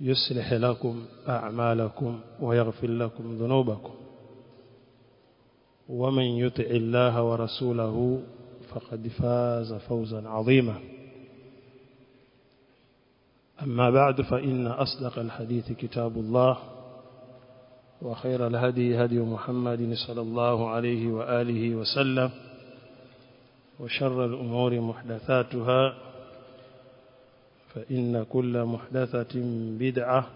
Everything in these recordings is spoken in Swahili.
يصلح لكم أعمالكم ويغفر لكم ذنوبكم. ومن يطع الله ورسوله فقد فاز فوزا عظيما. أما بعد فإن أصدق الحديث كتاب الله وخير الهدي هدي محمد صلى الله عليه وآله وسلم وشر الأمور محدثاتها فإن كل محدثة بدعة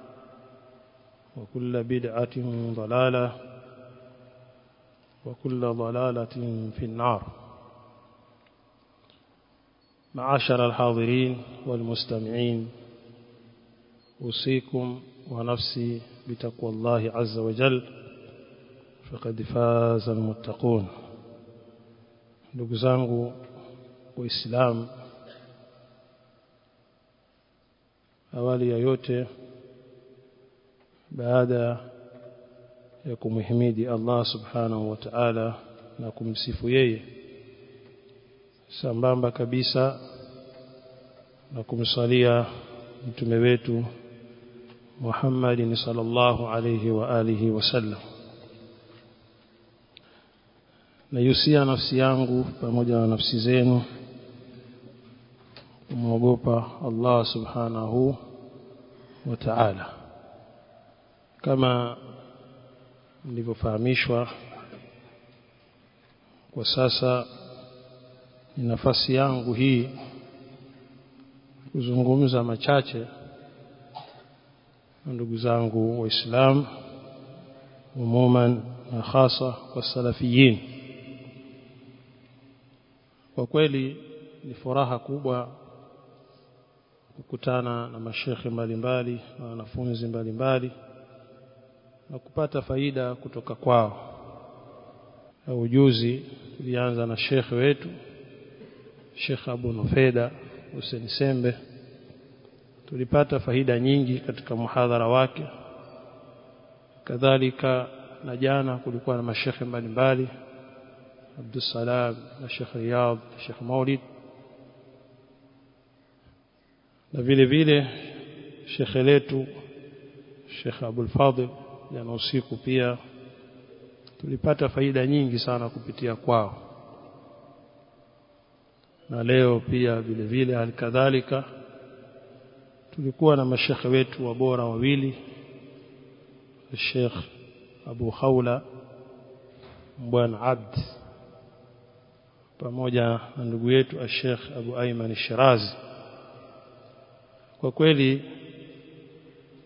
وكل بدعة ضلالة وكل ضلالة في النار. معاشر الحاضرين والمستمعين أوصيكم ونفسي بتقوى الله عز وجل فقد فاز المتقون. Ndugu zangu waislamu awali ya yote baada ya kumhimidi Allah subhanahu wa ta'ala na kumsifu yeye sambamba kabisa na kumsalia mtume wetu Muhammadin sallallahu alayhi wa alihi wasallam nayusia nafsi yangu pamoja na nafsi zenu kumwogopa Allah subhanahu wa ta'ala. Kama nilivyofahamishwa kwa sasa ni nafasi yangu hii kuzungumza machache na ndugu zangu waislam umuman na hasa kwa salafiyin. Kwa kweli ni furaha kubwa kukutana na mashekhe mbalimbali na wanafunzi mbalimbali na kupata faida kutoka kwao. Na ujuzi tulianza na shekhe wetu Sheikh Abu Nufeda Hussein Sembe. Tulipata faida nyingi katika muhadhara wake. Kadhalika na jana kulikuwa na mashekhe mbalimbali abdusalam na Sheikh Riyad Sheikh Maulid na vile vile shekhe letu Sheikh Abdul Fadil jana usiku pia tulipata faida nyingi sana kupitia kwao. Na leo pia vile vile alikadhalika tulikuwa na mashekhe wetu wabora wawili Sheikh Abu Khawla Bwana Abd pamoja na ndugu yetu Sheikh Abu Ayman Shirazi kwa kweli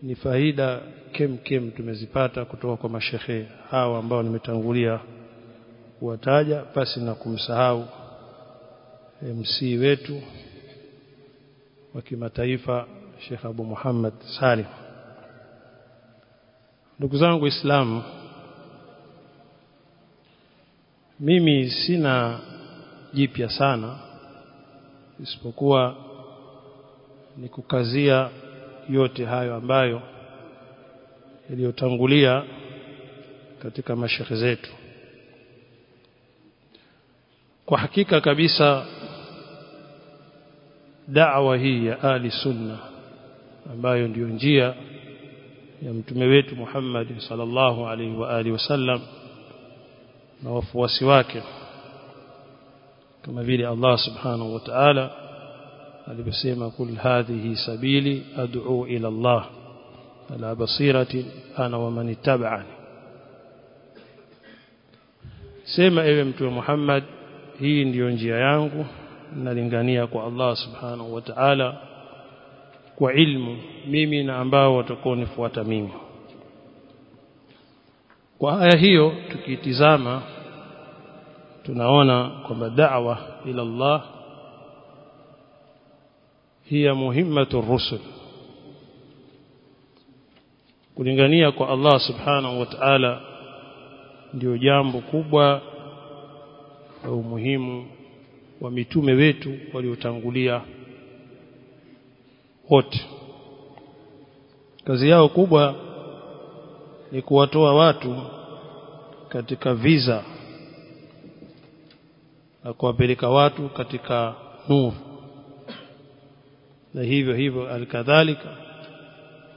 ni faida kem kem tumezipata kutoka kwa mashehe hawa ambao nimetangulia kuwataja basi na kumsahau MC wetu wa kimataifa Sheikh Abu Muhammad Salim. Ndugu zangu Waislamu mimi sina jipya sana isipokuwa ni kukazia yote hayo ambayo yaliyotangulia katika mashekhe zetu. Kwa hakika kabisa da'wa hii ya ali sunna ambayo ndiyo njia ya mtume wetu Muhammad sallallahu alaihi wa alihi wasallam na wafuasi wake kama vile Allah subhanahu wa ta'ala alivyosema kul hadhihi sabili ad'u ila Allah ala basirati ana wa man ittaba'ani. Sema ewe mtume Muhammad hii ndiyo njia yangu nalingania kwa Allah subhanahu wa ta'ala kwa ilmu mimi na ambao watakaonifuata mimi. Kwa aya hiyo tukitizama tunaona kwamba da'wa ila Allah hiya muhimmatu rusul kulingania kwa Allah subhanahu wa ta'ala ndio jambo kubwa la umuhimu wa mitume wetu waliotangulia wote. Kazi yao kubwa ni kuwatoa watu katika visa na kuwapeleka watu katika nuru na hivyo hivyo alikadhalika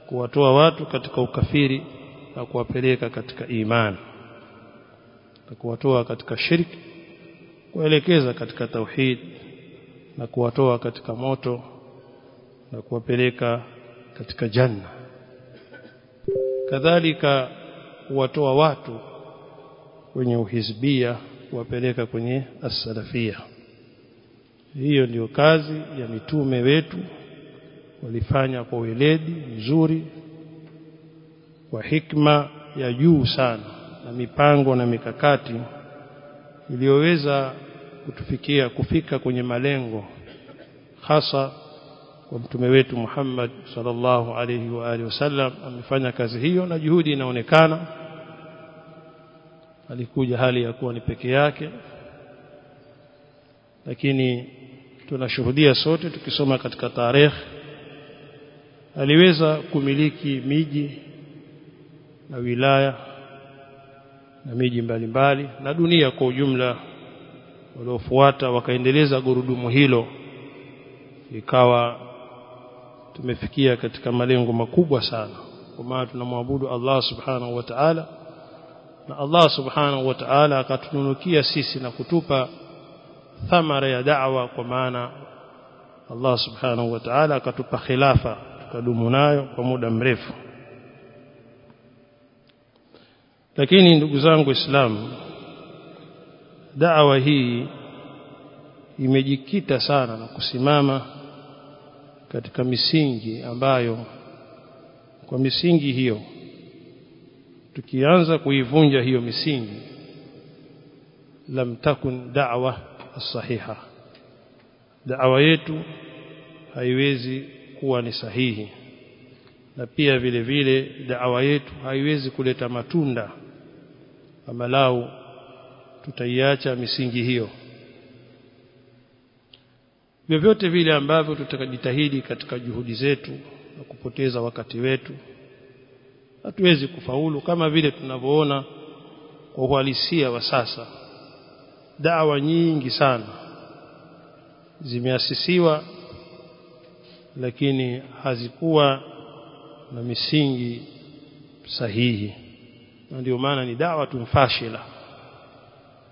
kuwatoa watu katika ukafiri na kuwapeleka katika imani. Na kuwatoa katika shirki kuelekeza katika tauhid na kuwatoa katika moto na kuwapeleka katika janna. Kadhalika kuwatoa watu kwenye uhizbia kuwapeleka kwenye as-salafia hiyo ndiyo kazi ya mitume wetu walifanya kwa weledi mzuri kwa hikma ya juu sana na mipango na mikakati iliyoweza kutufikia kufika kwenye malengo hasa kwa mtume wetu Muhammad sallallahu alaihi wa alihi wasallam. Amefanya kazi hiyo na juhudi inaonekana. Alikuja hali ya kuwa ni peke yake. Lakini tunashuhudia sote tukisoma katika tarehe aliweza kumiliki miji na wilaya na miji mbalimbali mbali, na dunia kwa ujumla. Waliofuata wakaendeleza gurudumu hilo ikawa tumefikia katika malengo makubwa sana. Kwa maana tunamwabudu Allah subhanahu wa ta'ala na Allah subhanahu wa ta'ala akatununukia sisi na kutupa thamara ya da'wa. Kwa maana Allah subhanahu wa ta'ala akatupa khilafa tukadumu nayo kwa muda mrefu. Lakini ndugu zangu Islam da'wa hii imejikita sana na kusimama katika misingi ambayo kwa misingi hiyo tukianza kuivunja hiyo misingi lam takun da'wa sahiha da'wa yetu haiwezi kuwa ni sahihi. Na pia vile vile da'wa yetu haiwezi kuleta matunda. Amalau tutaiacha misingi hiyo. Vyovyote vile ambavyo tutakajitahidi katika juhudi zetu na kupoteza wakati wetu hatuwezi kufaulu kama vile tunavyoona kwa uhalisia wa sasa. Dawa nyingi sana zimeasisiwa lakini hazikuwa na misingi sahihi. Na ndio maana ni dawa tumfashila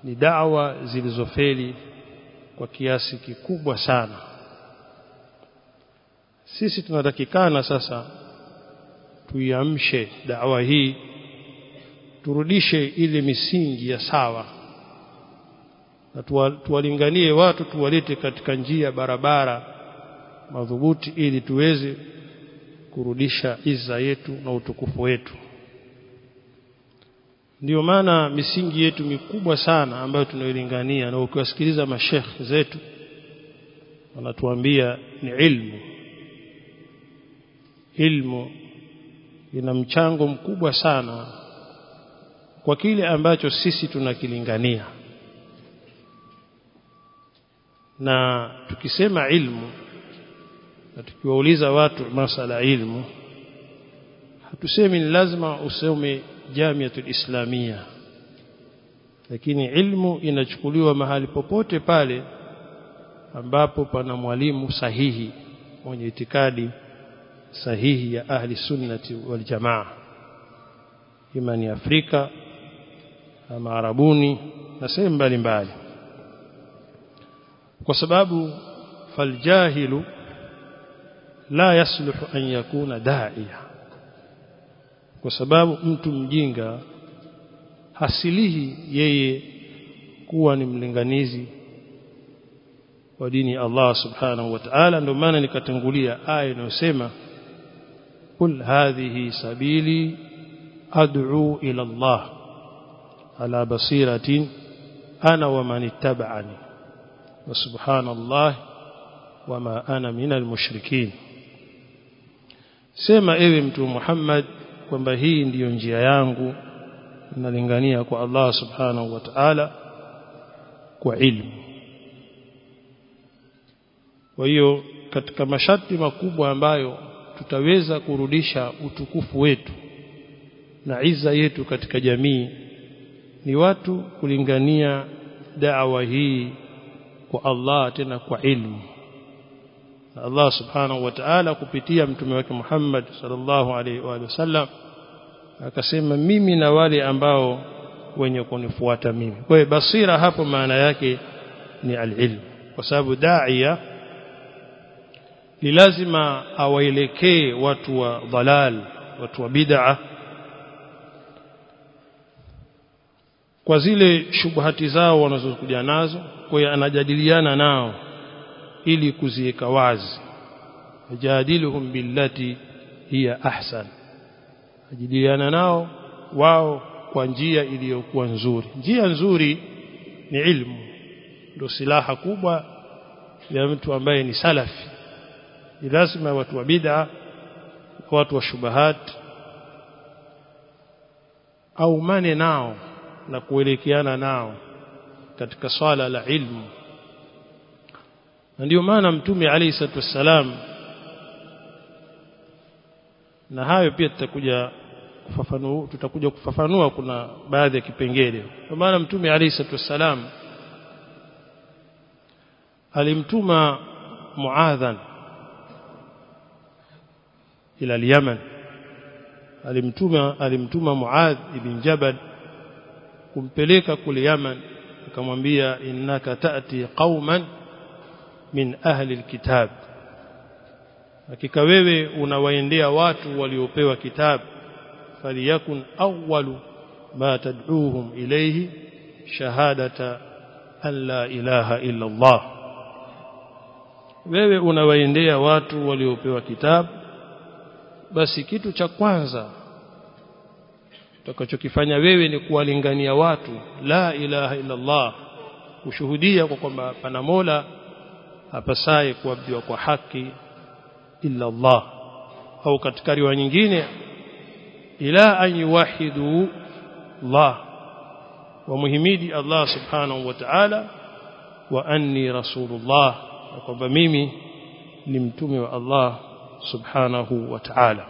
ni dawa zilizofeli kwa kiasi kikubwa sana. Sisi tunatakikana sasa tuiamshe dawa hii turudishe ile misingi ya sawa. Na tuwalinganie watu tuwalete katika njia barabara madhubuti ili tuweze kurudisha iza yetu na utukufu wetu. Ndiyo maana misingi yetu mikubwa sana ambayo tunailingania na ukiwasikiliza mashekh zetu wanatuambia ni ilmu. Ilmu ina mchango mkubwa sana kwa kile ambacho sisi tunakilingania. Na tukisema ilmu na tukiwauliza watu masala ilmu hatusemi ni lazima usome jamiatul islamia lakini ilmu inachukuliwa mahali popote pale ambapo pana mwalimu sahihi mwenye itikadi sahihi ya ahli sunnati wal jamaa ima ni Afrika ama Arabuni na sehemu mbalimbali. Kwa sababu faljahilu la yasluhu an yakuna da'iya kwa sababu mtu mjinga hasilihi yeye kuwa ni mlinganizi wa dini Allah subhanahu wa ta'ala ndio maana nikatangulia aya inayosema kul hadhihi sabili ad'u ila Allah ala basiratin ana wa man ittaba'ani wa subhanallah wama ana minal mushrikin sema ewe mtu Muhammad kwamba hii ndiyo njia yangu nalingania kwa Allah subhanahu wa ta'ala kwa ilmu. Kwa hiyo katika masharti makubwa ambayo tutaweza kurudisha utukufu wetu na iza yetu katika jamii ni watu kulingania da'wa hii kwa Allah tena kwa ilmu Allah subhanahu wa ta'ala kupitia mtume wake Muhammad sallallahu alaihi wa sallam akasema mimi na wale ambao wenye kunifuata mimi. Kwa hiyo basira hapo maana yake ni alilm kwa sababu daia ni lazima awaelekee watu wa dhalal watu wa bid'a. Kwa zile shubuhati zao wanazokuja nazo kwa hiyo anajadiliana nao ili kuziweka wazi. Ajadiluhum billati hiya ahsan. Ajidiliana nao wao kwa njia iliyokuwa nzuri. Njia nzuri ni ilmu. Ndio silaha kubwa ya mtu ambaye ni salafi lazima watu wa bid'a watu wa shubahat au mane nao na kuelekeana nao katika swala la ilmu na ndio maana mtume alayhi salatu wassalam na hayo pia tutakuja kufafanua tutakuja kufafanua kuna baadhi ya kipengele. Kwa maana mtume alayhi salatu wassalam alimtuma muadhan ila al-Yaman. Alimtuma alimtuma Muadh ibn Jabal kumpeleka kule Yaman akamwambia innaka ta'ti qauman min ahli alkitab. Hakika wewe unawaendea watu waliopewa kitabu faliyakun awwalu ma tad'uuhum ilayhi shahadata an la ilaha illa Allah. Wewe unawaendea watu waliopewa kitabu basi kitu cha kwanza utakachokifanya wewe ni kuwalingania watu la ilaha illa Allah kushuhudia kwa kwamba pana Mola hapasaye kuabudiwa kwa haki illa Allah. Au katika riwaya nyingine ila an yuwahidu Allah wa muhimidi Allah subhanahu wa ta'ala wa anni rasulullah kwamba mimi ni mtume wa Allah subhanahu wa ta'ala.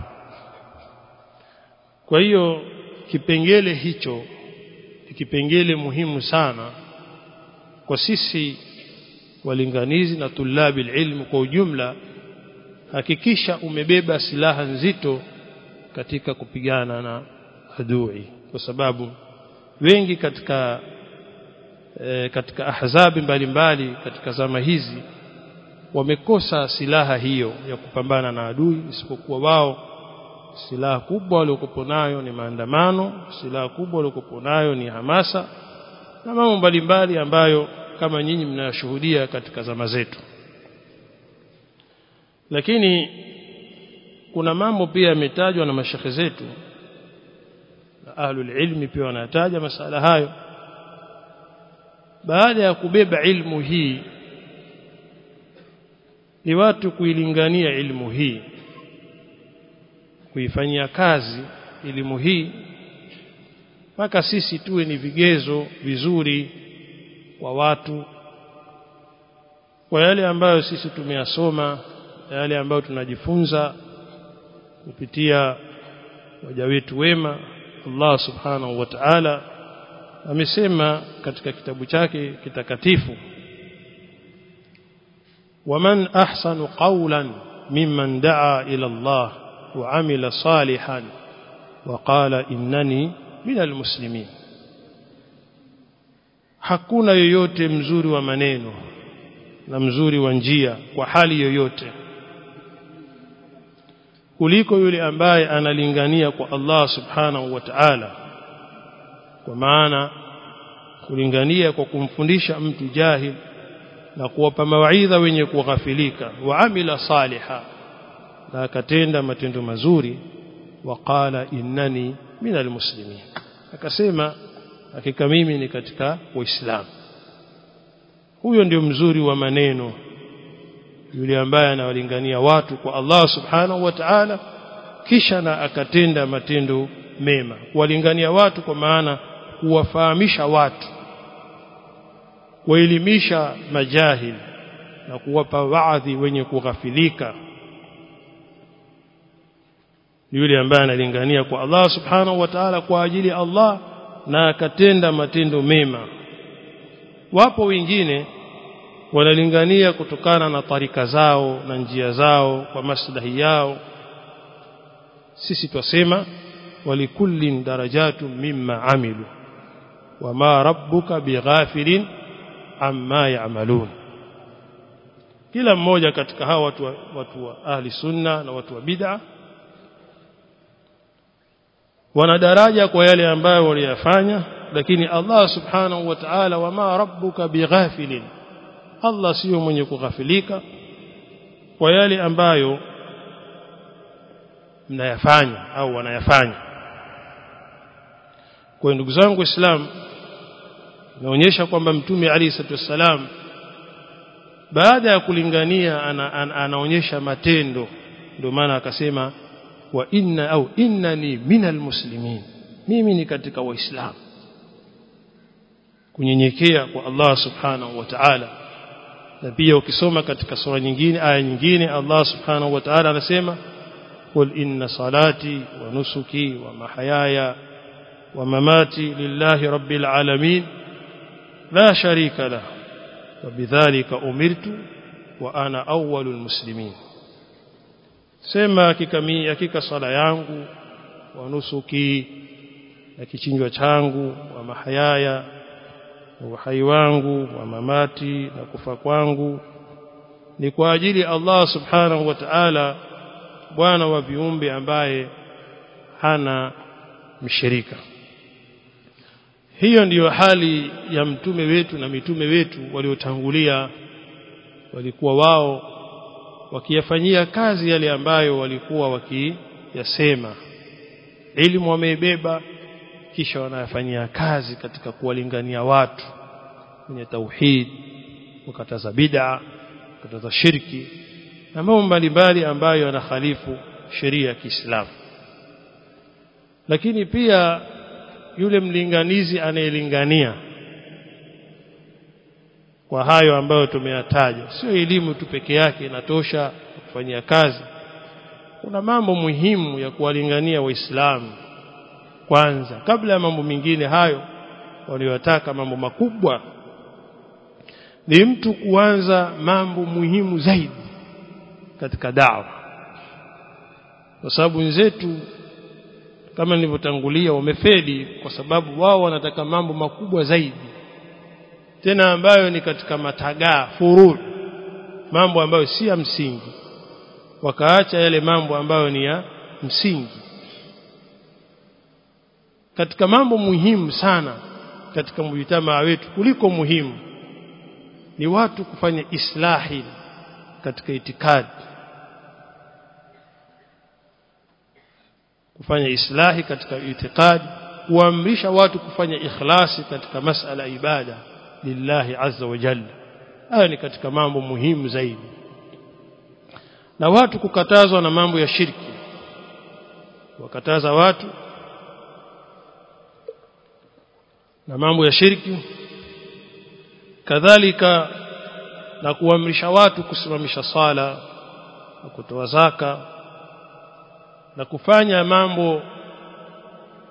Kwa hiyo kipengele hicho ni kipengele muhimu sana kwa sisi walinganizi na tulabi ilmu kwa ujumla hakikisha umebeba silaha nzito katika kupigana na adui. Kwa sababu wengi katika e, katika ahzabi mbalimbali katika zama hizi wamekosa silaha hiyo ya kupambana na adui isipokuwa wao silaha kubwa waliokuwa nayo ni maandamano silaha kubwa waliokuwa nayo ni hamasa na mambo mbalimbali ambayo kama nyinyi mnashuhudia katika zama zetu. Lakini kuna mambo pia yametajwa na mashekhe zetu na ahlul ilmi pia wanataja masala hayo. Baada ya kubeba ilmu hii ni watu kuilingania ilmu hii kuifanyia kazi elimu hii mpaka sisi tuwe ni vigezo vizuri wa watu kwa yale ambayo sisi tumeyasoma yale ambayo tunajifunza kupitia waja wetu wema Allah subhanahu wa ta'ala amesema katika kitabu chake kitakatifu waman ahsanu qawlan mimman daa ila Allah wa amila salihan wa qala innani minal muslimin hakuna yoyote mzuri wa maneno na mzuri wa njia kwa hali yoyote kuliko yule ambaye analingania kwa Allah subhanahu wa ta'ala. Kwa maana kulingania kwa kumfundisha mtu jahil na kuwapa mawaidha wenye kughafilika wa amila saliha na akatenda matendo mazuri waqala innani minal muslimin. Akasema hakika mimi ni katika uislamu. Huyo ndio mzuri wa maneno yule ambaye anawalingania watu kwa Allah subhanahu wa ta'ala kisha na akatenda matendo mema. Kuwalingania watu kwa maana kuwafahamisha watu kuelimisha majahil na kuwapa waadhi wenye kughafilika. Yule ambaye analingania kwa Allah subhanahu wa ta'ala kwa ajili ya Allah na akatenda matendo mema. Wapo wengine wanalingania kutokana na tarika zao na njia zao kwa maslahi yao. Sisi twasema walikullin darajatu mimma amilu wama rabbuka bighafilin amma yaamalun kila mmoja katika hawa watu wa, watu wa ahli sunna na watu wa bid'a wana daraja kwa yale ambayo waliyafanya lakini Allah subhanahu wa ta'ala wama rabbuka bighafilin. Allah sio mwenye kughafilika kwa yale ambayo mnayafanya au wanayafanya. Kwa ndugu zangu waislamu naonyesha kwamba mtume Ali wasallam baada ya kulingania ana, ana, anaonyesha matendo ndio maana akasema wa inna au innani minal muslimin mimi ni katika waislamu kunyenyekea kwa Allah subhanahu wa ta'ala na pia ukisoma katika sura nyingine aya nyingine Allah subhanahu wa ta'ala anasema qul inna salati wa nusuki wa mahayaya wa mamati lillahi rabbil alamin la sharika lahu umirtu wa ana awwalul muslimin sema hakika mimi hakika sala yangu wa nusuki na kichinjwa changu wa mahayaya uhai wangu wa mamati na kufa kwangu ni kwa ajili Allah subhanahu wa ta'ala bwana wa viumbe ambaye hana mshirika. Hiyo ndiyo hali ya mtume wetu na mitume wetu waliotangulia walikuwa wao wakiyafanyia kazi yale ambayo walikuwa wakiyasema. Elimu wameibeba kisha wanayafanyia kazi katika kuwalingania watu. Kwenye tauhid wakataza bid'a wakataza shirki na mambo mbalimbali ambayo yanakhalifu sheria ya Kiislamu. Lakini pia yule mlinganizi anayelingania kwa hayo ambayo tumeyataja sio elimu tu peke yake inatosha kufanyia kazi. Kuna mambo muhimu ya kuwalingania waislamu. Kwanza kabla ya mambo mengine hayo waliyotaka mambo makubwa ni mtu kuanza mambo muhimu zaidi katika dawa. Kwa sababu wenzetu kama nilivyotangulia wamefedi kwa sababu wao wanataka mambo makubwa zaidi tena ambayo ni katika matagaa furu mambo ambayo si ya msingi. Wakaacha yale mambo ambayo ni ya msingi. Katika mambo muhimu sana katika mjitamaa wetu kuliko muhimu ni watu kufanya islahi katika itikadi. Kufanya islahi katika itikadi kuamrisha watu kufanya ikhlasi katika masala ibada lillahi azza wa jalla. Hayo ni katika mambo muhimu zaidi. Na watu kukatazwa na mambo ya shirki. Wakataza watu na mambo ya shirki. Kadhalika na kuamrisha watu kusimamisha sala na kutoa zaka na kufanya mambo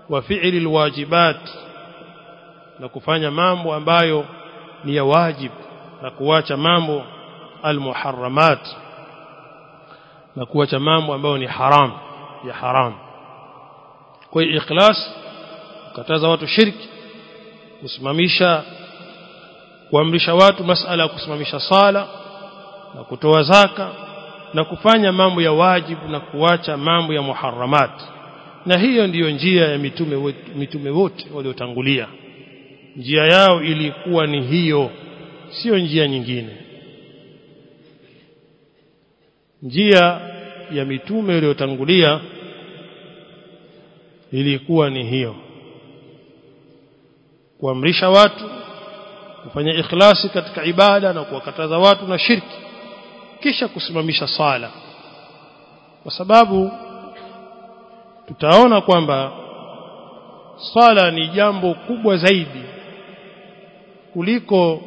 wa fi'li alwajibat na kufanya mambo ambayo ni ya wajib na kuacha mambo almuharramat na kuacha mambo ambayo ni haram ya haram. Kwa ikhlas kukataza watu shirki kusimamisha kuamrisha watu masala ya kusimamisha sala na kutoa zaka na kufanya mambo ya wajibu na kuacha mambo ya muharramat. Na hiyo ndiyo njia ya mitume wote, mitume wote waliotangulia njia yao ilikuwa ni hiyo sio njia nyingine. Njia ya mitume iliyotangulia ilikuwa ni hiyo. Kuamrisha watu kufanya ikhlasi katika ibada na kuwakataza watu na shirki. Kisha kusimamisha sala. Kwa sababu tutaona kwamba sala ni jambo kubwa zaidi kuliko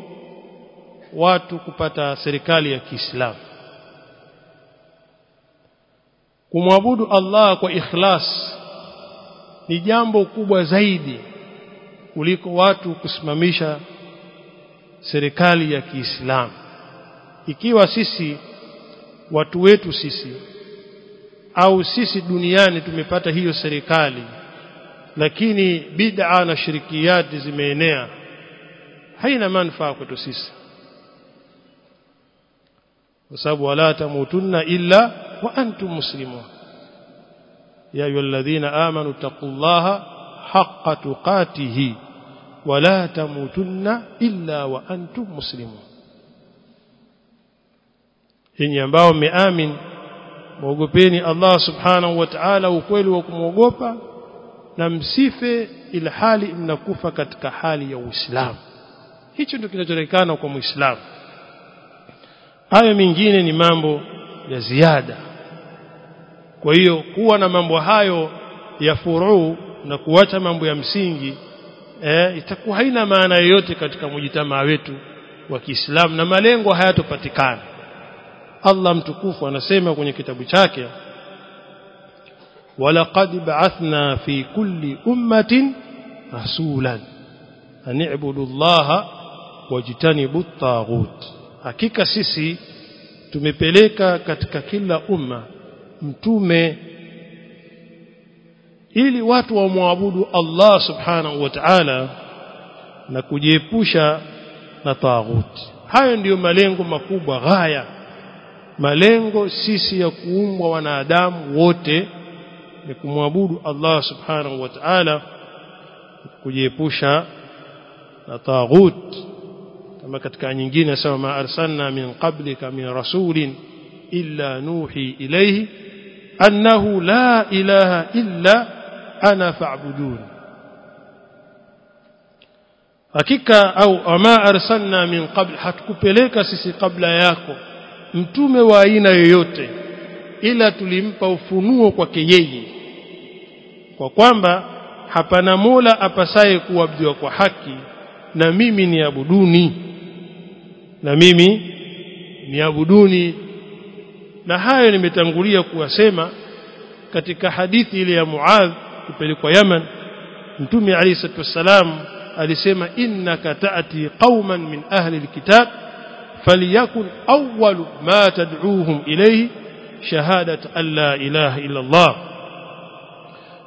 watu kupata serikali ya Kiislamu. Kumwabudu Allah kwa ikhlas ni jambo kubwa zaidi kuliko watu kusimamisha serikali ya Kiislamu. Ikiwa sisi watu wetu sisi au sisi duniani tumepata hiyo serikali lakini bid'a na shirikiyati zimeenea haina manufaa kwetu sisi kwa sababu wala tamutunna illa wa antum muslimun ya ayyuhalladhina amanu taqullaha haqqa tuqatihi wala tamutunna illa wa antum muslimun yenye ambao mmeamin muogopeni Allah subhanahu wa ta'ala ukweli wa kumwogopa na msife ila hali mnakufa katika hali ya Uislamu hicho ndio kinachoonekana kwa Muislamu. Hayo mingine ni mambo ya ziada. Kwa hiyo kuwa na mambo hayo ya furuu na kuacha mambo ya msingi eh, itakuwa haina maana yoyote katika mujitamaa wetu wa Kiislamu na malengo hayatopatikana Allah mtukufu anasema kwenye kitabu chake walaqad ba'athna fi kulli ummatin rasulan an i'budu Allah wajtanibu at-taghut. Hakika sisi tumepeleka katika kila umma mtume ili watu wamwabudu Allah subhanahu wa ta'ala na kujiepusha na taghut. Hayo ndiyo malengo makubwa ghaya. Malengo sisi ya kuumbwa wanadamu wote ni kumwabudu Allah subhanahu wa ta'ala kujiepusha na taghut kama katika nyingine nasema ma arsalna min qablika min rasulin illa nuhi ilayhi annahu la ilaha illa ana fa'budun. Hakika au ama arsalna min qabl hatukupeleka sisi kabla yako mtume wa aina yoyote ila tulimpa ufunuo kwake yeye kwa kwamba hapana mola apasaye kuabudiwa kwa haki na mimi ni abuduni na mimi ni abuduni na hayo nimetangulia kuwasema katika hadithi ile ya Muadh kupelekwa Yaman Mtume Ali wasallam alisema innaka taati qauman min ahli alkitab falyakun awwal ma tad'uuhum ilayhi shahadat an la ilaha illa Allah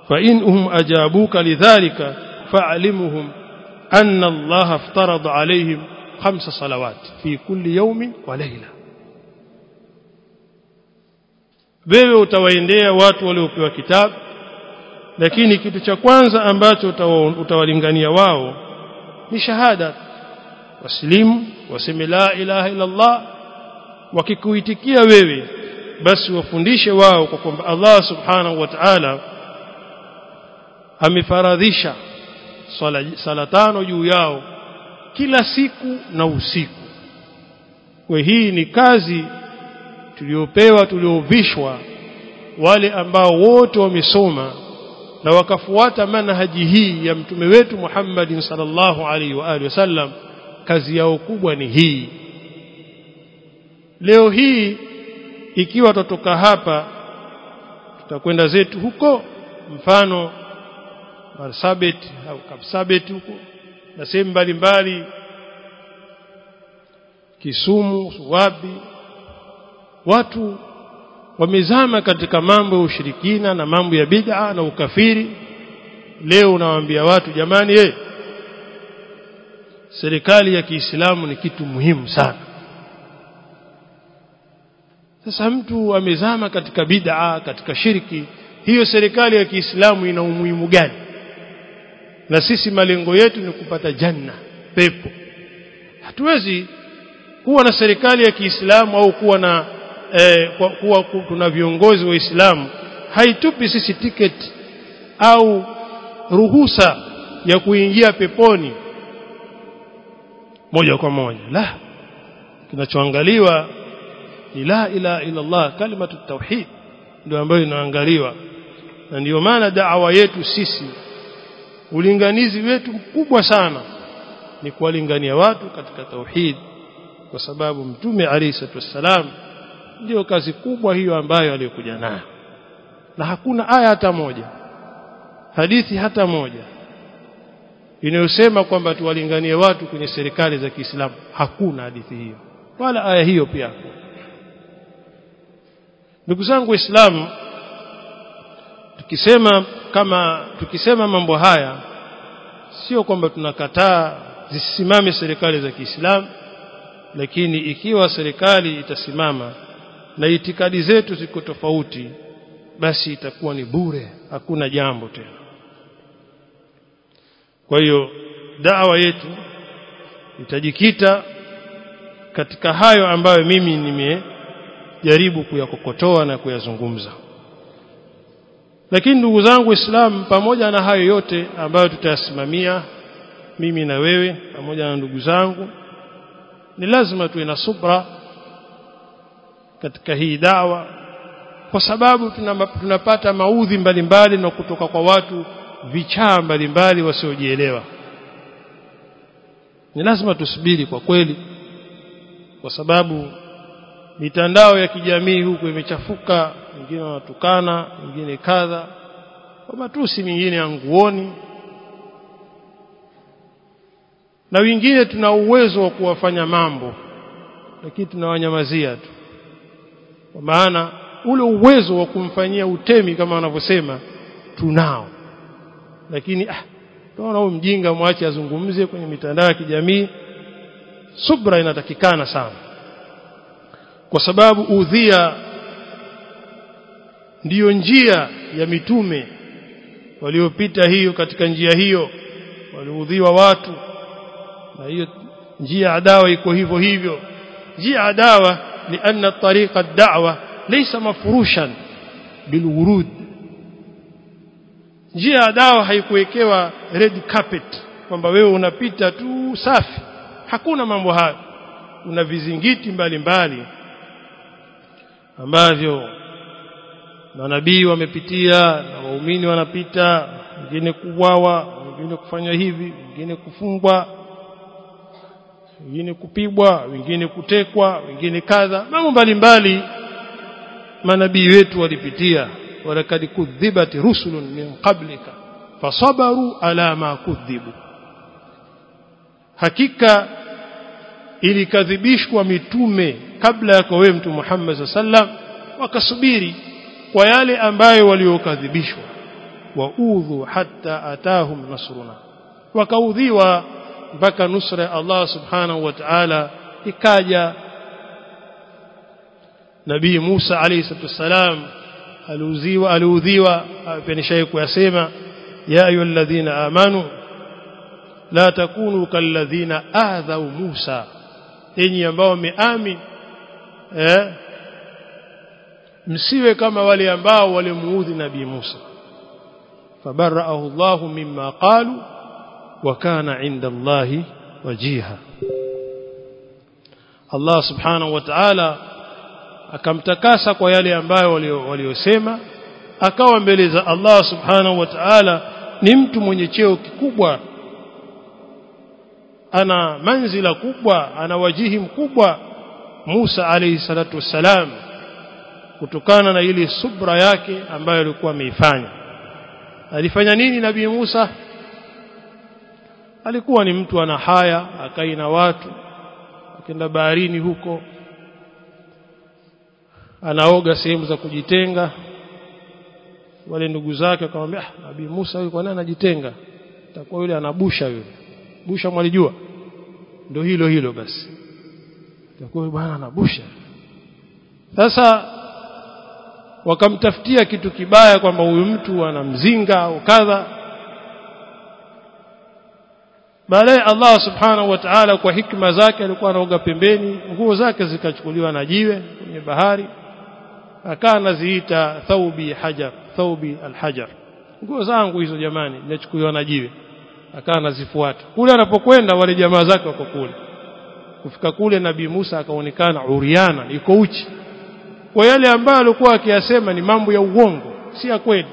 fa inhum ajabuka lidhalika fa'alimuhum anna Allah aftarada alayhim خمس صلوات في كل يوم وليله wewe utawaendea watu waliopewa kitabu lakini kitu cha kwanza ambacho utawalingania wao ni shahada waslimu waseme la ilaha illa Allah wakikuitikia wewe basi wafundishe wao kwa kwamba Allah subhanahu wa ta'ala amefaradhisha sala, sala tano juu yao kila siku na usiku. Kwa hii ni kazi tuliopewa tuliovishwa wale ambao wote wamesoma na wakafuata manhaji hii ya mtume wetu Muhammad sallallahu alaihi wa alihi wasallam kazi yao kubwa ni hii. Leo hii ikiwa tutotoka hapa tutakwenda zetu huko mfano Marsabit au Kapsabet huko na sehemu mbalimbali Kisumu wapi watu wamezama katika mambo ya ushirikina na mambo ya bid'a na ukafiri. Leo unawaambia watu jamani eh serikali ya Kiislamu ni kitu muhimu sana. Sasa mtu amezama katika bid'a katika shirki hiyo serikali ya Kiislamu ina umuhimu gani na sisi malengo yetu ni kupata janna pepo. Hatuwezi kuwa na serikali ya Kiislamu au kuwa na eh, kuwa, kuwa tuna viongozi wa Uislamu haitupi sisi tiketi au ruhusa ya kuingia peponi moja kwa moja. La kinachoangaliwa ni la ilaha illa Allah kalimatu tauhid ndio ambayo inaangaliwa. Na ndio maana da'wa yetu sisi ulinganizi wetu mkubwa sana ni kuwalingania watu katika tauhid kwa sababu mtume alayhi wassalam ndio kazi kubwa hiyo ambayo aliyokuja nayo. Na hakuna aya hata moja hadithi hata moja inayosema kwamba tuwalinganie watu kwenye serikali za Kiislamu. Hakuna hadithi hiyo wala aya hiyo pia ndugu zangu waislamu tukisema kama tukisema mambo haya sio kwamba tunakataa zisimame serikali za Kiislamu lakini ikiwa serikali itasimama na itikadi zetu ziko tofauti basi itakuwa ni bure hakuna jambo tena. Kwa hiyo dawa yetu itajikita katika hayo ambayo mimi nimejaribu kuyakokotoa na kuyazungumza lakini ndugu zangu Waislamu pamoja na hayo yote ambayo tutayasimamia mimi na wewe pamoja na ndugu zangu ni lazima tuwe na subra katika hii dawa kwa sababu tunapata maudhi mbalimbali na kutoka kwa watu vichaa mbalimbali wasiojielewa. Ni lazima tusubiri kwa kweli kwa sababu mitandao ya kijamii huko imechafuka wengine wanatukana wengine kadha kwa matusi mingine ya nguoni. Na wengine tuna uwezo wa kuwafanya mambo lakini tunawanyamazia tu. Kwa maana ule uwezo wa kumfanyia utemi kama wanavyosema tunao. Lakini ah tunaona huyu mjinga mwache azungumze kwenye mitandao ya kijamii. Subra inatakikana sana kwa sababu udhia ndiyo njia ya mitume waliopita hiyo katika njia hiyo waliudhiwa watu na hiyo njia adawa dawa iko hivyo hivyo. Njia adawa dawa ni anna tariqa ad-da'wa laysa mafurushan bilwurud. Njia adawa dawa haikuwekewa red carpet kwamba wewe unapita tu safi hakuna mambo hayo. Una vizingiti mbalimbali ambavyo manabii wamepitia na waumini wanapita wengine kuwawa wengine kufanywa hivi wengine kufungwa wengine kupigwa wengine kutekwa wengine kadha. Mambo mbalimbali manabii wetu walipitia. Walakad kudhibat rusulun min qablika fasabaru ala ma kudhibu. Hakika ilikadhibishwa mitume kabla yako wewe mtu Muhammad sallam wakasubiri kwa yale ambayo waliokadhibishwa waudhu hatta atahum nasruna wakaudhiwa mpaka nusra ya Allah subhanahu wa ta'ala ikaja Nabii Musa alayhi salam aliudhiwa aliudhiwa pia kuyasema ya ayyuhalladhina amanu la takunu kalladhina adhaw Musa enyi ambao miami eh? Msiwe kama wale ambao walimuudhi nabii Musa. Fabarahu Allah mimma qalu wa kana 'inda Allah wajiha. Allah subhanahu wa ta'ala akamtakasa kwa yale ambayo waliosema akawa mbele za Allah subhanahu wa ta'ala ni mtu mwenye cheo kikubwa ana manzila kubwa ana wajihi mkubwa Musa alayhi salatu wassalam kutokana na ile subra yake ambayo alikuwa ameifanya. Alifanya nini nabii Musa? Alikuwa ni mtu ana haya akai na watu akenda baharini huko anaoga sehemu za kujitenga. Wale ndugu zake akamwambia ah nabii Musa yuko nani anajitenga? Atakuwa yule anabusha yule. Busha mwalijua ndio hilo hilo basi. Itakuwa bwana anabusha. Sasa wakamtafutia kitu kibaya kwamba huyu mtu ana mzinga au kadha. Baadaye Allah subhanahu wa ta'ala kwa hikma zake alikuwa anaoga pembeni nguo zake zikachukuliwa na jiwe kwenye bahari. Akaa anaziita thaubi hajar thaubi alhajar. Nguo zangu hizo jamani zinachukuliwa na jiwe akaa anazifuata. Kule anapokwenda wale jamaa zake wako kule. Kufika kule nabii Musa akaonekana uriana iko uchi. Kwa yale ambayo alikuwa akiyasema ni mambo ya uongo si ya kweli.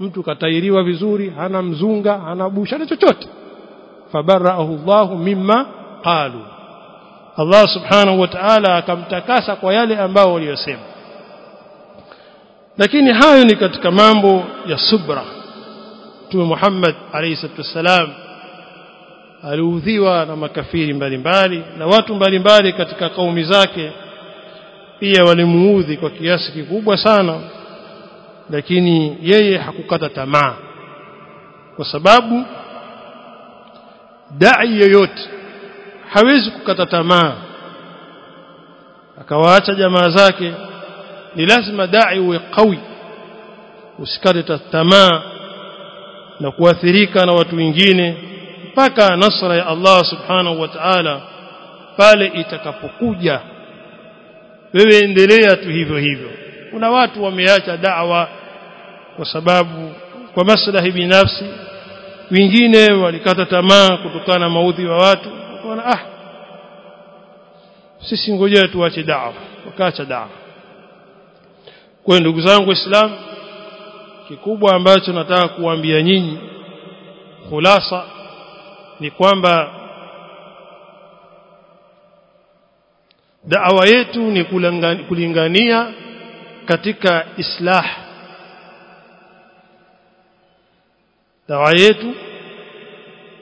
Mtu katairiwa vizuri hana mzunga hana busha na chochote. Fabaraahu Allah mimma qalu. Allah subhanahu wa ta'ala akamtakasa kwa yale ambayo waliyosema. Lakini hayo ni katika mambo ya subra Mtume Muhammad alayhi salatu wasalam aliudhiwa na makafiri mbalimbali na watu mbalimbali katika kaumi zake. Pia walimuudhi kwa kiasi kikubwa sana lakini yeye hakukata tamaa kwa sababu dai yoyote hawezi kukata tamaa. Akawaacha jamaa zake ni lazima dai uwe kawi usikate tamaa na kuathirika na watu wengine mpaka nasra ya Allah subhanahu wa ta'ala pale itakapokuja. Wewe endelea tu hivyo hivyo. Kuna watu wameacha da'wa kwa sababu kwa maslahi binafsi. Wengine walikata tamaa kutokana na maudhi wa watu. Wakaona ah sisi ngoja tuache da'wa wakaacha da'wa. Kwa ndugu zangu waislamu kikubwa ambacho nataka kuambia nyinyi khulasa ni kwamba da'wa yetu ni kulingania katika islah. Dawa yetu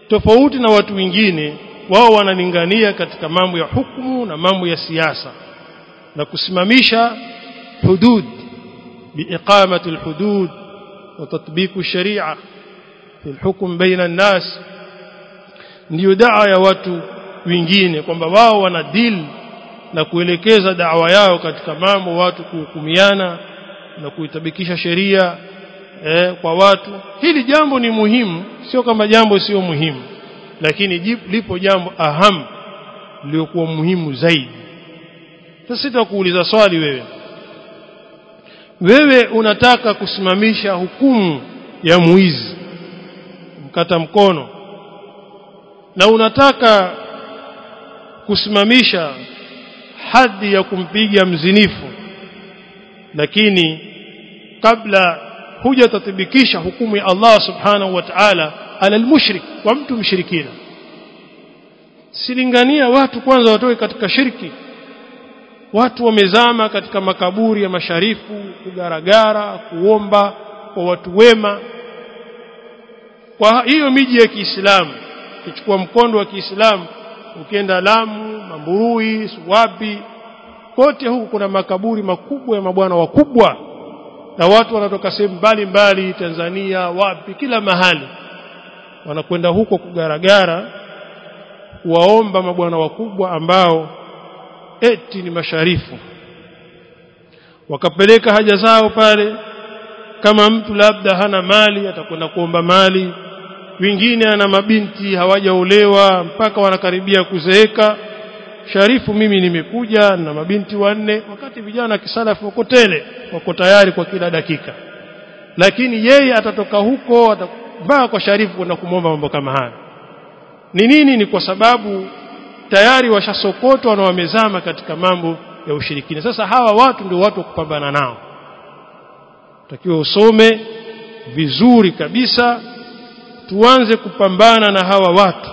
tofauti na watu wengine wao wanalingania katika mambo ya hukumu na mambo ya siasa na kusimamisha hudud biiqamati alhudud wa الشريعه في الحكم بين الناس. Ndio daa ya watu wengine kwamba wao wana deal na kuelekeza dawa yao katika mambo watu kuhukumiana na kuitabikisha sheria eh, kwa watu. Hili jambo ni muhimu sio kama jambo sio muhimu lakini lipo jambo aham liliokuwa muhimu zaidi. Sasa sitakuuliza swali wewe wewe unataka kusimamisha hukumu ya muizi mkata mkono na unataka kusimamisha hadhi ya kumpiga mzinifu lakini kabla hujatatibikisha hukumu ya Allah subhanahu wa ta'ala ala almushrik wa mtu mshirikina. Silingania watu kwanza watoe katika shirki watu wamezama katika makaburi ya masharifu kugaragara kuomba kwa watu wema. Kwa hiyo miji ya Kiislamu ukichukua mkondo wa Kiislamu ukienda Lamu Mamburui Suwabi kote huku kuna makaburi makubwa ya mabwana wakubwa na watu wanatoka sehemu mbalimbali Tanzania wapi kila mahali. Wanakwenda huko kugaragara kuwaomba mabwana wakubwa ambao eti ni masharifu. Wakapeleka haja zao pale kama mtu labda hana mali atakwenda kuomba mali. Wengine ana mabinti hawajaolewa mpaka wanakaribia kuzeeka. Sharifu mimi nimekuja na mabinti wanne. Wakati vijana kisalafu wako tele wako tayari kwa kila dakika. Lakini yeye atatoka huko mpaka kwa sharifu kwenda kumwomba mambo kama haya. Ni nini? Ni kwa sababu tayari washasokotwa na wamezama katika mambo ya ushirikina. Sasa hawa watu ndio watu wa kupambana nao. Takiwa usome vizuri kabisa tuanze kupambana na hawa watu.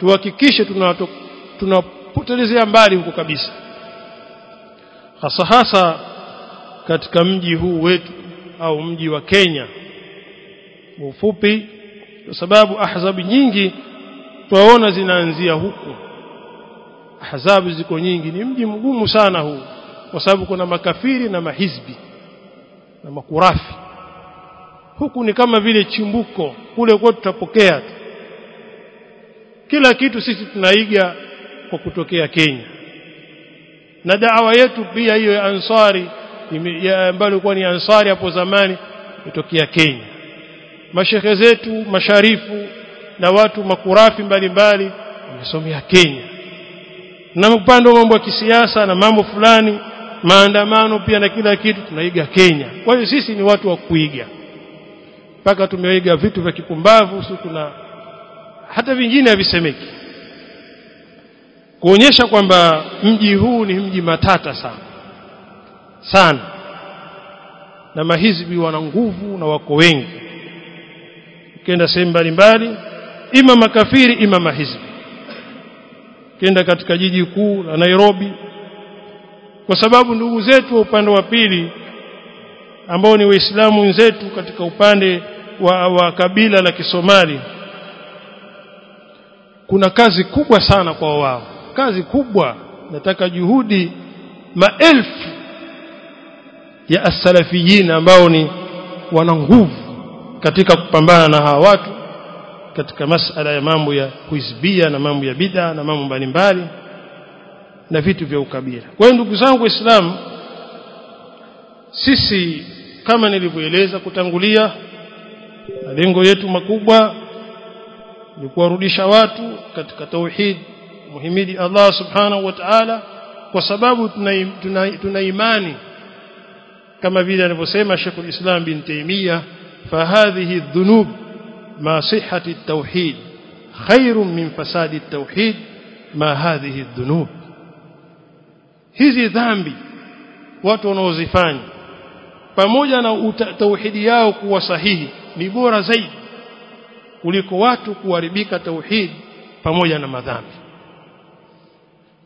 Tuhakikishe tunapotelezea mbali huko kabisa. Hasa hasa katika mji huu wetu au mji wa Kenya. Ufupi kwa sababu ahzabi nyingi twaona zinaanzia huko. Ahzabu ziko nyingi. Ni mji mgumu sana huu kwa sababu kuna makafiri na mahizbi na makurafi. Huku ni kama vile chimbuko. Kule kwa tutapokea tu. Kila kitu sisi tunaiga kwa kutokea Kenya. Na daawa yetu pia hiyo ya ansari ambayo ilikuwa ni ansari hapo zamani kutokea Kenya. Mashehe zetu masharifu na watu makurafi mbalimbali wamesomea Kenya. Na upande wa mambo ya kisiasa na mambo fulani maandamano pia na kila kitu tunaiga Kenya. Kwa hiyo sisi ni watu wa kuiga. Mpaka tumeiga vitu vya kipumbavu si kuna hata vingine havisemeki. Kuonyesha kwamba mji huu ni mji matata sana. Sana. Na mahizbi wana nguvu na wako wengi. Ukienda sehemu mbalimbali ima makafiri ima mahizbi. Kenda katika jiji kuu la Nairobi. Kwa sababu ndugu zetu wa upande wa pili ambao ni waislamu wenzetu katika upande wa, wa kabila la Kisomali kuna kazi kubwa sana kwa wao. Kazi kubwa. Nataka juhudi maelfu ya asalafiyina ambao ni wana nguvu katika kupambana na hawa watu katika masala ya mambo ya kuizibia na mambo ya bid'a na mambo mbalimbali na vitu vya ukabila. Kwa hiyo ndugu zangu waislamu sisi kama nilivyoeleza kutangulia malengo yetu makubwa ni kuwarudisha watu katika tauhid muhimidi Allah subhanahu wa ta'ala kwa sababu tuna, tuna, tuna imani. Kama vile anavyosema Sheikh al-Islam bin Taymiyyah fa hadhihi dhunub ma sihhati at-tauhid khairun min fasadi at-tauhid ma hadhihi dhunub. Hizi dhambi watu wanaozifanya pamoja na tauhidi yao kuwa sahihi ni bora zaidi kuliko watu kuharibika tauhid pamoja na madhambi.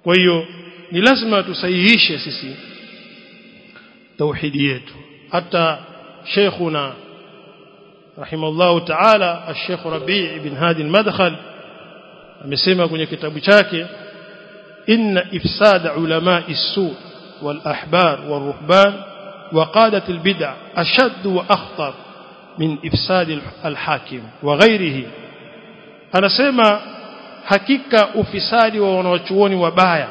Kwa hiyo ni lazima tusahihishe sisi tauhidi yetu. Hata sheikhuna رحمه الله تعالى الشيخ ربيع بن هادي المدخل amesema kwenye kitabu chake إن إفساد علماء السوء والأحبار والرهبان وقادة البدع أشد وأخطر من إفساد الحاكم وغيره. Anasema hakika ufisadi wa wanachuoni وبايا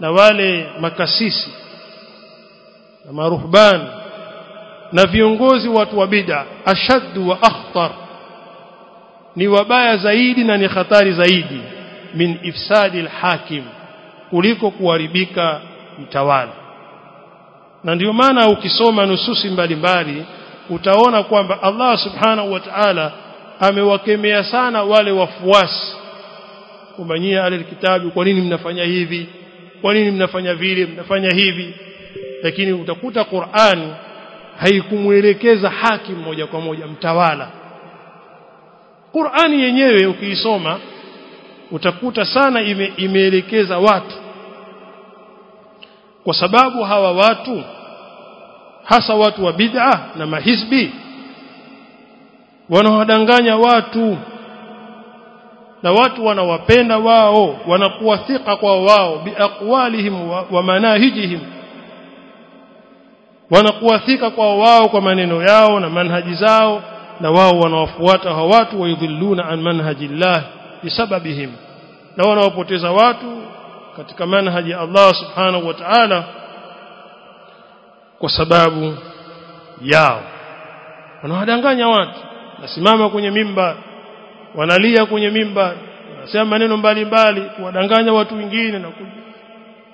na wale makasisi na na viongozi watu wa bid'a ashaddu wa akhtar. Ni wabaya zaidi na ni hatari zaidi min ifsadi alhakim kuliko kuharibika mtawala. Na ndio maana ukisoma nususi mbalimbali utaona kwamba Allah subhanahu wa ta'ala amewakemea sana wale wafuasi. Kumanyia ale kitabu kwa nini mnafanya hivi? Kwa nini mnafanya vile mnafanya hivi? Lakini utakuta Qur'ani haikumuelekeza haki moja kwa moja mtawala. Qur'ani yenyewe ukiisoma utakuta sana ime, imeelekeza watu. Kwa sababu hawa watu hasa watu wa bid'a na mahizbi wanawadanganya watu. Na watu wanawapenda wao wanakuwa thika kwa wao biaqwalihim wa, wa manahijihim wanakuwa thika kwa wao kwa maneno yao na manhaji zao na wao wanawafuata hawa watu waidhilluna an manhajillah bisababihim na wanawapoteza watu katika manhaji ya Allah subhanahu wa ta'ala kwa sababu yao. Wanawadanganya watu nasimama kwenye mimba wanalia kwenye mimba wanasema maneno mbalimbali kuwadanganya watu wengine na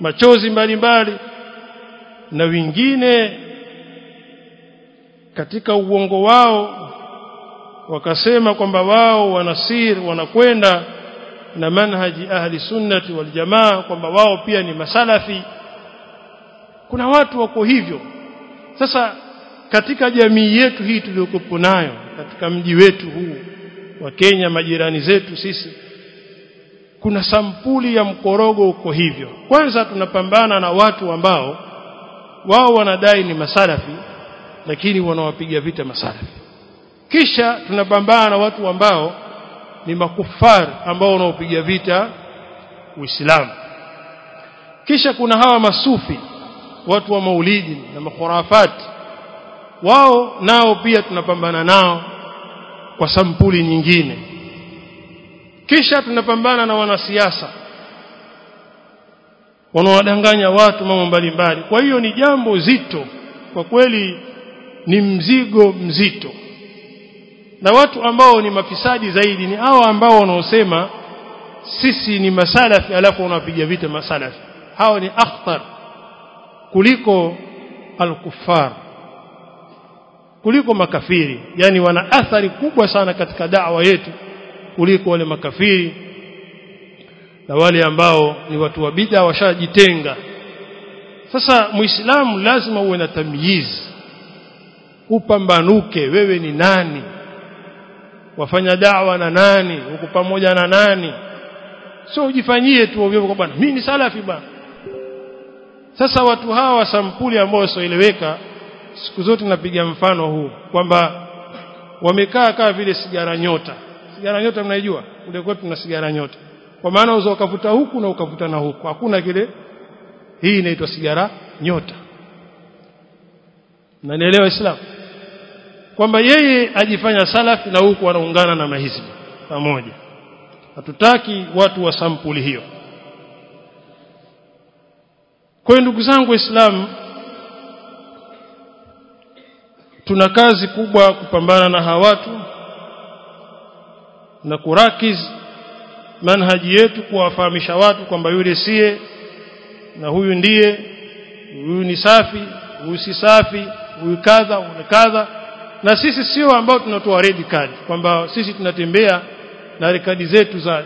machozi mbalimbali na wengine katika uongo wao wakasema kwamba wao wanasir wanakwenda na manhaji ahli sunnati wal jamaa kwamba wao pia ni masalafi. Kuna watu wako hivyo. Sasa katika jamii yetu hii tuliyokuwa nayo katika mji wetu huu wa Kenya majirani zetu sisi kuna sampuli ya mkorogo uko hivyo. Kwanza tunapambana na watu ambao wao wanadai ni masalafi lakini wanawapiga vita masalafi kisha tunapambana na watu ambao ni makufari ambao wanaopiga vita Uislamu. Kisha kuna hawa masufi watu wa maulidi na makhurafati wao nao pia tunapambana nao kwa sampuli nyingine. Kisha tunapambana na wanasiasa wanawadanganya watu mambo mbalimbali. Kwa hiyo ni jambo zito kwa kweli ni mzigo mzito. Na watu ambao ni mafisadi zaidi ni hao ambao wanaosema sisi ni masalafi alafu wanapiga vita masalafi. Hao ni akhtar kuliko al-kuffar kuliko makafiri. Yani wana athari kubwa sana katika da'wa yetu kuliko wale makafiri na wale ambao ni watu wa bid'a washajitenga. Sasa muislamu lazima uwe na tamyiz upambanuke wewe ni nani? Wafanya da'wa na nani? Uko pamoja na nani? Sio ujifanyie tu ovyo kwa bwana. Mimi ni salafi bwana. Sasa watu hawa wa sampuli ambao wasioeleweka siku zote napiga mfano huu kwamba wamekaa kama vile sigara nyota. Sigara nyota mnaijua? Kule kwetu tuna sigara nyota. Kwa maana uzo ukavuta huku na ukavuta na huku. Hakuna kile hii inaitwa sigara nyota. Nanielewa islam kwamba yeye ajifanya salaf na huku anaungana na mahizbi pamoja. Hatutaki watu wa sampuli hiyo. Kwa ndugu zangu waislamu tuna kazi kubwa kupambana na hawa watu na kurakiz manhaji yetu kuwafahamisha watu kwamba yule siye na huyu ndiye huyu ni safi huyu si safi huyu kadha huyu kadha na sisi sio ambao tunatoa red card kwamba sisi tunatembea na rekadi zetu za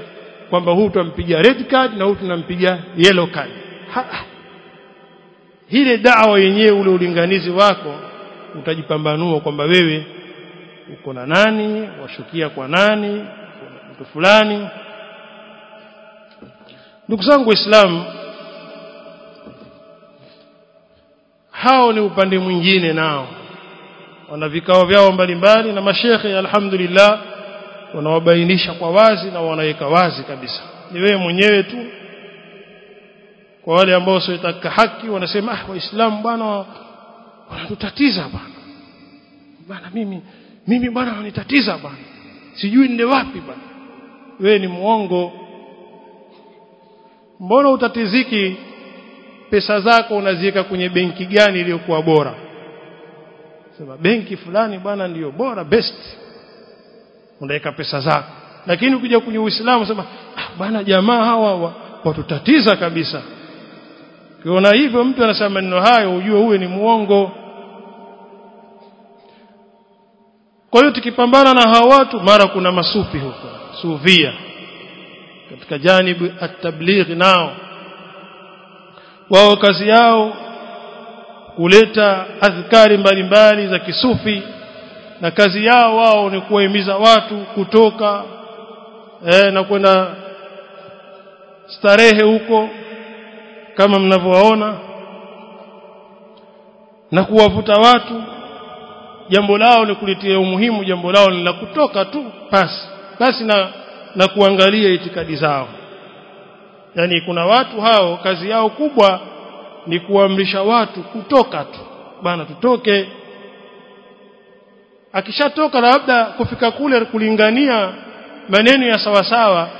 kwamba huu tunampiga red card na huu tunampiga yellow card. Ha, ile dawa yenyewe ule ulinganizi wako utajipambanua kwamba wewe uko na nani washukia kwa nani mtu fulani. Ndugu zangu waislamu hao ni upande mwingine nao wana vikao vyao mbalimbali na mashekhe alhamdulillah wanawabainisha kwa wazi na wanaweka wazi kabisa. Ni wewe mwenyewe tu. Kwa wale ambao wasiotaka haki wanasema ah waislamu bwana wanatutatiza bwana. Bwana mimi mimi bwana wanitatiza bwana. Sijui nende wapi bwana. Wewe ni muongo mbona utatiziki pesa zako unaziweka kwenye benki gani iliyokuwa bora sema benki fulani bwana ndiyo bora best. Unaweka pesa zako. Lakini ukija kwenye Uislamu sema ah, bwana jamaa hawa watutatiza kabisa. Ukiona hivyo mtu anasema maneno hayo ujue huwe ni muongo. Kwa hiyo tukipambana na hawa watu mara kuna masufi huko sufia katika janibu at-tabligh nao. Wao kazi yao kuleta adhkari mbalimbali za kisufi na kazi yao wao ni kuwahimiza watu kutoka eh, na kwenda starehe huko kama mnavyowaona na kuwavuta watu. Jambo lao ni kulitia umuhimu jambo lao ni la kutoka tu basi basi na na kuangalia itikadi zao. Yani kuna watu hao kazi yao kubwa ni kuamrisha watu kutoka tu. Bana tutoke. Akishatoka labda kufika kule kulingania maneno ya sawa sawa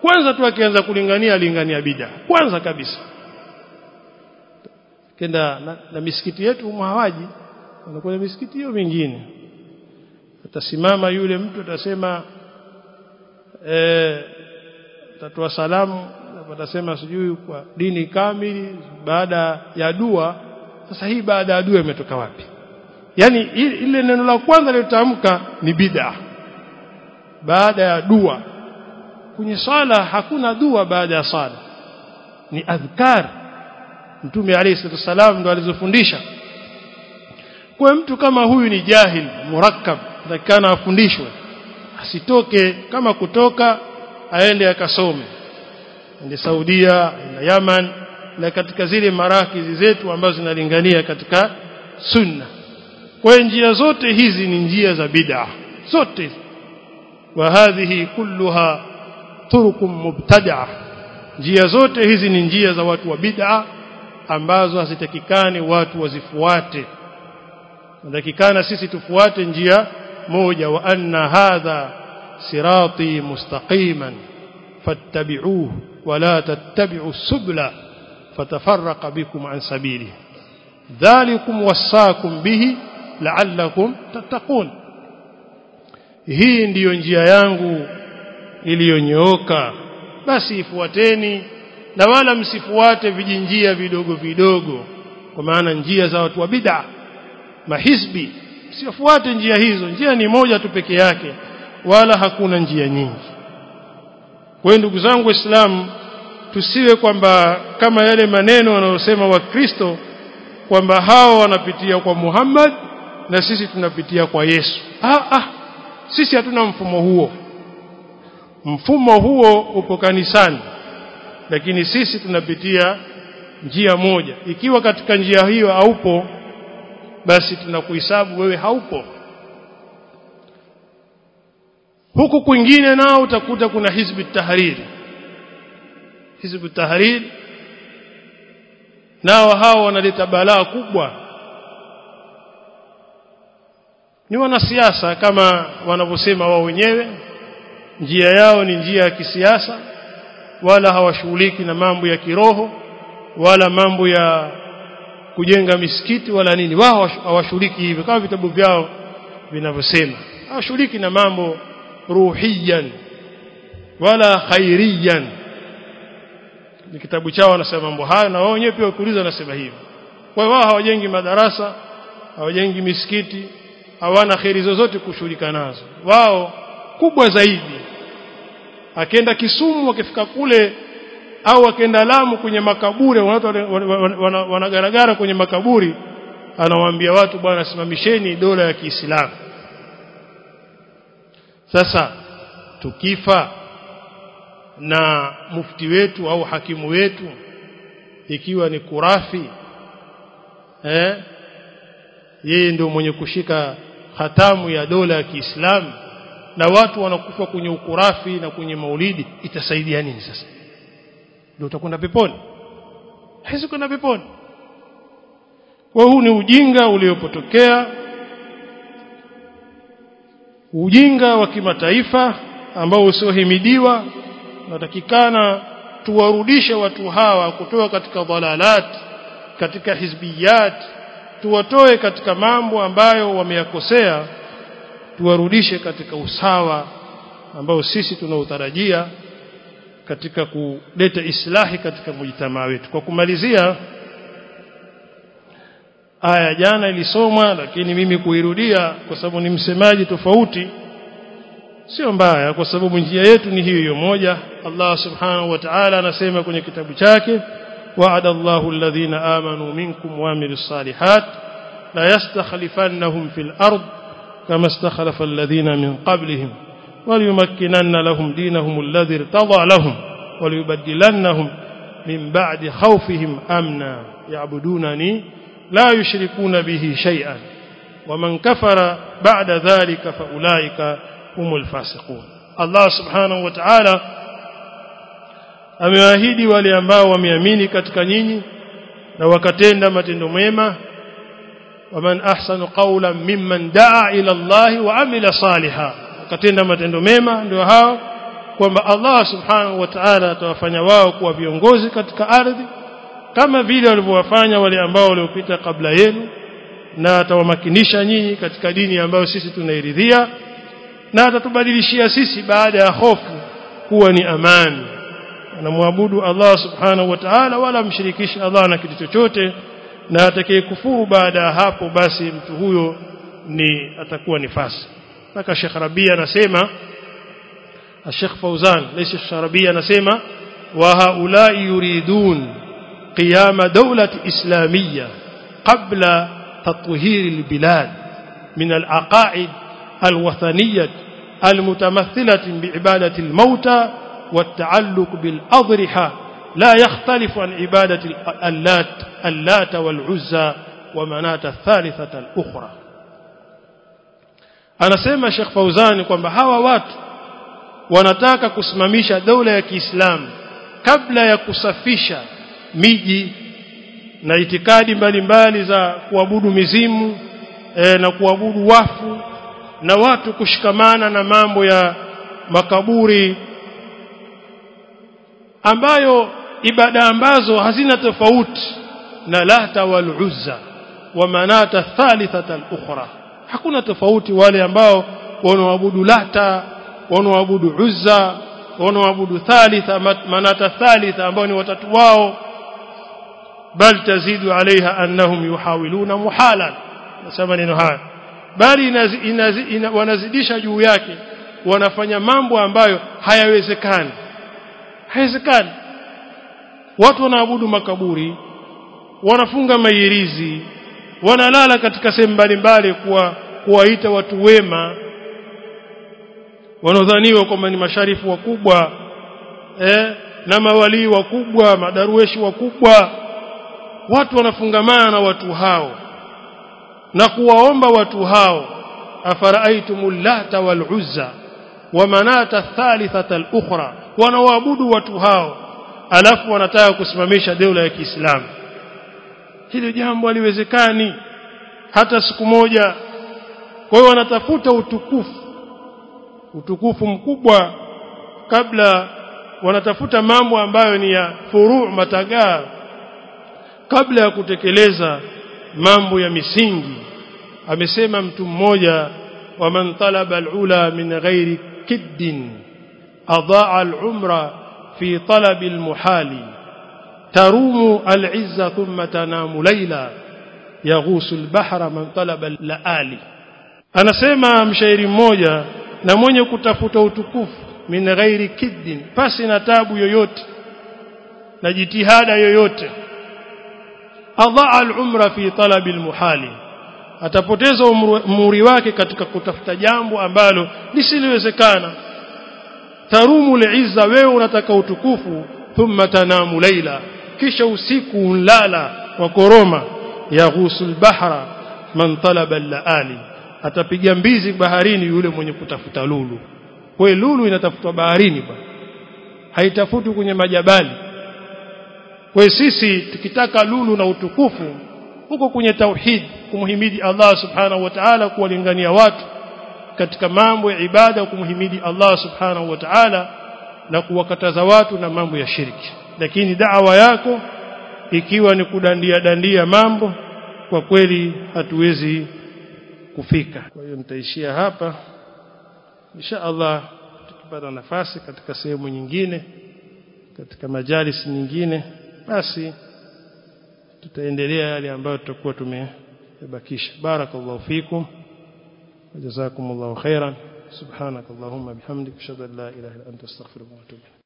kwanza tu akianza kulingania alingania bida. Kwanza kabisa. Kenda na, na misikiti yetu mwawaji wanakuwa misikiti hiyo mingine. Atasimama yule mtu atasema eh salamu atasema sijui kwa dini kamili baada ya dua sasa hii baada ya dua imetoka wapi? Yani ile neno la kwanza lilotamka ni bid'a. Baada ya dua. Kwenye sala hakuna dua baada ya sala ni adhkar. Mtume alayhi salam ndo alizofundisha. Kwa mtu kama huyu ni jahil murakkab takana afundishwe. Asitoke kama kutoka aende akasome ende Saudia na Yaman na katika zile marakizi zetu ambazo zinalingania katika sunna. Kwa njia zote hizi ni njia za bid'a. Zote. Wa hadhihi kulluha turukum mubtada'a njia zote hizi ni njia za watu wa bid'a ambazo hazitakikani watu wazifuate. Ndakikana sisi tufuate njia moja wa anna hadha sirati mustaqiman fattabi'uhu ولا تتبعوا السبل فتفرق بكم عن سبيله ذلكم وصاكم به لعلكم تتقون hii ndiyo njia yangu iliyonyooka basi ifuateni na wala msifuate vijinjia vidogo vidogo kwa maana njia za watu wa bid'a mahisbi msifuate njia hizo njia ni moja tu peke yake wala hakuna njia nyingi kwa hiyo ndugu zangu waislamu tusiwe kwamba kama yale maneno wanayosema wakristo kwamba hao wanapitia kwa Muhammad na sisi tunapitia kwa Yesu. Ah ah sisi hatuna mfumo huo. Mfumo huo upo kanisani lakini sisi tunapitia njia moja. Ikiwa katika njia hiyo haupo basi tunakuhesabu wewe haupo huku kwingine nao utakuta kuna hizbi tahrir. Hizbi tahrir nao hao wanaleta balaa kubwa. Ni wanasiasa kama wanavyosema wao wenyewe njia yao ni njia ya kisiasa wala hawashughuliki na mambo ya kiroho wala mambo ya kujenga misikiti wala nini. Wao hawashughuliki hivyo kama vitabu vyao vinavyosema. Hawashughuliki na mambo ruhiyan wala khairiyan. Ni kitabu chao wanasema mambo hayo na wao wenyewe pia wakiuliza wanasema hivi. Kwa hiyo wao hawajengi madarasa hawajengi misikiti hawana kheri zozote kushughulika nazo. Wao kubwa zaidi akienda Kisumu akifika kule au akienda Lamu kwenye makaburi wanagaragara kwenye makaburi anawaambia watu bwana simamisheni dola ya Kiislamu sasa tukifa na mufti wetu au hakimu wetu ikiwa ni kurafi eh yeye ndio mwenye kushika hatamu ya dola ya Kiislamu na watu wanakufa kwenye ukurafi na kwenye maulidi itasaidia nini sasa? Ndio utakwenda peponi? Haiwezi kwenda peponi. Kwa huu ni ujinga uliopotokea ujinga wa kimataifa ambao usiohimidiwa natakikana tuwarudishe watu hawa kutoka katika dhalalat katika hizbiyat tuwatoe katika mambo ambayo wameyakosea tuwarudishe katika usawa ambao sisi tunautarajia katika kuleta islahi katika mujtamaa wetu. Kwa kumalizia aya jana ilisomwa lakini mimi kuirudia kwa sababu ni msemaji tofauti sio mbaya kwa sababu njia yetu ni hiyo moja Allah subhanahu wa ta'ala anasema kwenye kitabu chake wa'ada Allahu alladhina amanu minkum wa amilus salihat la yastakhlifannahum fil ard kama istakhlafa alladhina min qablihim وليمكنن لهم دينهم الذي ارتضى لهم وليبدلنهم من بعد خوفهم امنا يعبدونني la yushrikuna bihi shay'an waman kafara ba'da dhalika fa ulaika humul fasiqun. Allah subhanahu wa ta'ala amewaahidi wale ambao wameamini katika nyinyi na wakatenda matendo mema. Wa man ahsanu qawlan mimman daa ila Allah wa amila saliha wakatenda matendo mema ndio hao kwamba Allah subhanahu wa ta'ala atawafanya wao kuwa viongozi katika ardhi kama vile walivyowafanya wale ambao waliopita kabla yenu na atawamakinisha nyinyi katika dini ambayo sisi tunairidhia na atatubadilishia sisi baada ya hofu kuwa ni amani. Anamwabudu Allah subhanahu wa ta'ala wala mshirikishi Allah na kitu chochote na atakayekufuru baada ya hapo basi mtu huyo ni atakuwa ni fasi. Mpaka Sheikh Rabia anasema Sheikh Fauzan Sheikh Rabia anasema wa haulai yuridun qiyama dawlati islamiyya qabla تطهير البلاد من العقائد الوثنية المتمثلة بعبادة الموتى والتعلق بالأضرحة لا يختلف عن عبادة اللات اللات والعزى ومناة الثالثة الأخرى. anasema Sheikh Fauzani kwamba hawa watu wanataka kusimamisha dola ya Kiislamu kabla ya kusafisha miji na itikadi mbalimbali za kuabudu mizimu e, na kuabudu wafu na watu kushikamana na mambo ya makaburi ambayo ibada ambazo hazina tofauti na lata wal uzza wa manata thalithata al ukhra. Hakuna tofauti wale ambao wanaabudu lata wanaoabudu uzza wanaoabudu thalitha manata thalitha ambao ni watatu wao bal tazidu alaiha annahum yuhawiluna muhalan. Nasema neno haya. Bali wanazidisha juu yake wanafanya mambo ambayo hayawezekani. Haiwezekani watu wanaabudu makaburi wanafunga mairizi wanalala katika sehemu mbalimbali kuwa kuwaita watu wema wanaodhaniwa kwamba ni masharifu wakubwa eh, na mawalii wakubwa madarueshi wakubwa watu wanafungamana na watu hao na kuwaomba watu hao afara'aytumul lata wal uzza wa manata thalithata al ukhra wanaoabudu watu hao alafu wanataka kusimamisha dola ya Kiislamu. Hilo jambo haliwezekani hata siku moja. Kwa hiyo wanatafuta utukufu utukufu mkubwa kabla wanatafuta mambo ambayo ni ya furu' matagaa kabla ya kutekeleza mambo ya misingi amesema mtu mmoja waman talaba alula min ghairi kiddin adaa alumra fi talab almuhali tarumu al'izza thumma tanamu layla yaghusu albahra man talaba laali anasema mshairi mmoja na mwenye kutafuta utukufu min ghairi kiddin pasi na tabu yoyote na jitihada yoyote adaa al-umra fi talabi al-muhali. Atapoteza umri wake katika kutafuta jambo ambalo lisiliwezekana. Tarumu al-izza wewe unataka utukufu thumma tanamu laila kisha usiku unlala wa koroma. Yaghusu al-bahra man talaba al-laali atapiga mbizi baharini yule mwenye kutafuta lulu. Kwa lulu inatafutwa baharini ba haitafutwi kwenye majabali kwa sisi tukitaka lulu na utukufu huko kwenye tauhid kumhimidi Allah subhanahu wa ta'ala kuwalingania watu katika mambo ya ibada kumhimidi Allah subhanahu wa ta'ala na kuwakataza watu na mambo ya shirki. Lakini da'wa yako ikiwa ni kudandia dandia mambo kwa kweli hatuwezi kufika. Kwa hiyo nitaishia hapa. Insha Allah tukipata nafasi katika sehemu nyingine katika majalis nyingine basi tutaendelea yale ambayo tutakuwa tumebakisha barakallahu fikum wajazakumullahu khairan subhanakallahumma bihamdika ashhadu an la ilaha illa anta astaghfiruka wa atubu